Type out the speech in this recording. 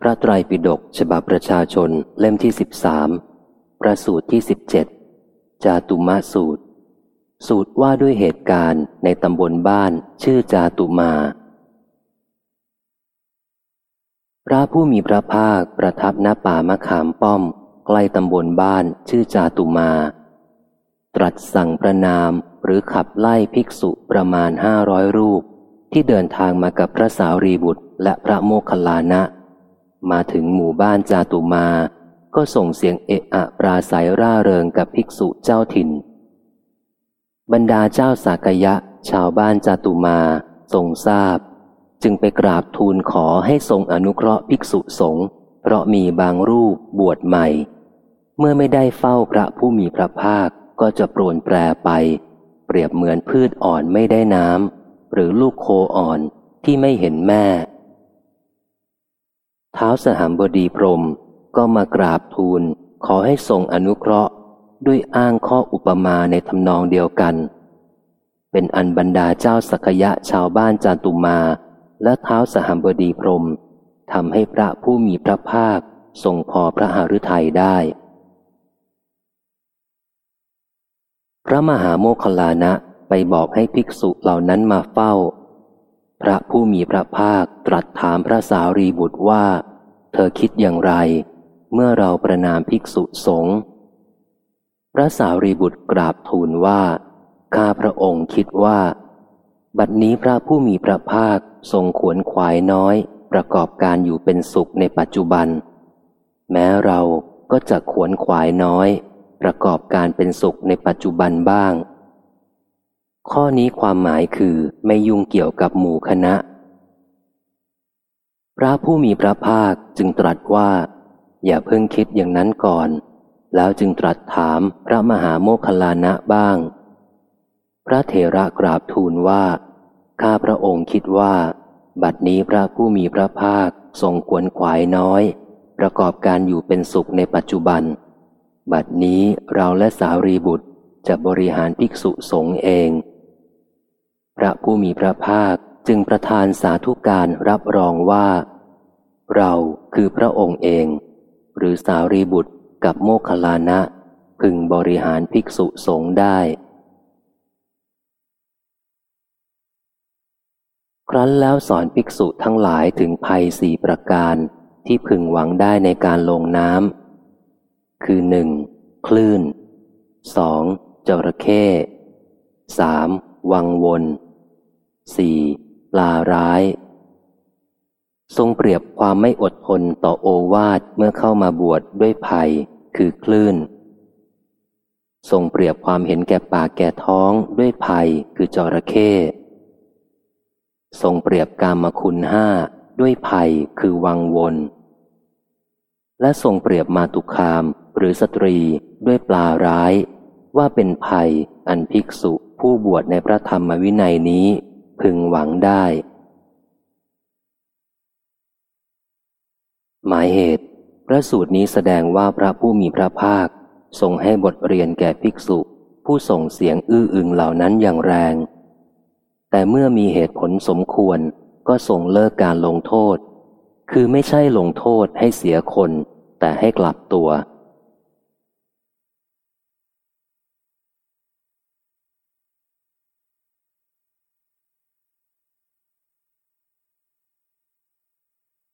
พระไตรปิฎกฉบับประชาชนเล่มที่สิบสามประสูตรที่สิบเจ็ดจาตุมาสูตร สูตรว่าด้วยเหตุการณ์ในตำบลบ้านชื่อจาตุมา พระผู้มีพระภาคประทับณป่ามะขามป้อม ใกล้ตำบลบ้านชื่อจาตุมา ตรัสสั่งประนามหรือขับไล่ภิกษุประมาณห้าร้อยรูป ที่เดินทางมากับพระสาวรีบุตรและพระโมคคัลลานะ มาถึงหมู่บ้านจาตุมา ก็ส่งเสียงเอะอะปราศัยร่าเริงกับภิกษุเจ้าถิ่น บรรดาเจ้าสากยะ ชาวบ้านจาตุมาทรงทราบ จึงไปกราบทูลขอให้ทรงอนุเคราะห์ภิกษุสงฆ์เพราะมีบางรูปบวชใหม่ เมื่อไม่ได้เฝ้าพระผู้มีพระภาคก็จะโปรนแปรไป เปรียบเหมือนพืชอ่อนไม่ได้น้ำหรือลูกโคอ่อนที่ไม่เห็นแม่ ท้าวสหัมบดีพรมก็มากราบทูล ขอให้ทรงอนุเคราะห์ ด้วยอ้างข้ออุปมาในทำนองเดียวกัน เป็นอันบรรดาเจ้าสักยะชาวบ้านจาตุมา และเท้าสหัมบดีพรมทำให้พระผู้มีพระภาคทรงพอพระหฤทัยได้ พระมหาโมคลานะไปบอกให้ภิกษุเหล่านั้นมาเฝ้า พระผู้มีพระภาคตรัสถามพระสารีบุตรว่า เธอคิดอย่างไร เมื่อเราประนามภิกษุสงฆ์พระสารีบุตรกราบทูลว่า ข้าพระองค์คิดว่า บัดนี้พระผู้มีพระภาคทรงขวนขวายน้อย ประกอบการอยู่เป็นสุขในปัจจุบัน แม้เราก็จะขวนขวายน้อย ประกอบการเป็นสุขในปัจจุบันบ้าง ข้อนี้ความหมายคือไม่ยุ่งเกี่ยวกับหมู่คณะ พระผู้มีพระภาคจึงตรัสว่า อย่าเพิ่งคิดอย่างนั้นก่อน แล้วจึงตรัสถามพระมหาโมคคลานะบ้าง พระเถระกราบทูลว่า ข้าพระองค์คิดว่า บัดนี้พระผู้มีพระภาคทรงขวนขวายน้อย ประกอบการอยู่เป็นสุขในปัจจุบัน บัดนี้เราและสารีบุตรจะบริหารภิกษุสงฆ์เอง พระผู้มีพระภาคจึงประทานสาธุการรับรองว่า เราคือพระองค์เอง หรือสารีบุตรกับโมคคลานะ พึงบริหารภิกษุสงฆ์ได้ ครั้นแล้วสอนภิกษุทั้งหลายถึงภัยสี่ประการที่พึงหวังได้ในการลงน้ำคือหนึ่งคลื่นสองจระเข้สามวังวน สี่ปลาร้าย ทรงเปรียบความไม่อดทนต่อโอวาทเมื่อเข้ามาบวชดด้วยภัย คือคลื่น ทรงเปรียบความเห็นแก่ปากแก่ท้องด้วยภัย คือจระเข้ทรงเปรียบกามคุณห้าด้วยภัยคือวังวน และทรงเปรียบมาตุคามหรือสตรีด้วยปลาร้าย ว่าเป็นภัยอันภิกษุผู้บวชในพระธรรมวินัยนี้ พึงหวังได้ หมายเหตุ พระสูตรนี้แสดงว่าพระผู้มีพระภาค ทรงให้บทเรียนแก่ภิกษุ ผู้ส่งเสียงอื้ออึงเหล่านั้นอย่างแรง แต่เมื่อมีเหตุผลสมควรก็ทรงเลิกการลงโทษ คือไม่ใช่ลงโทษให้เสียคน แต่ให้กลับตัว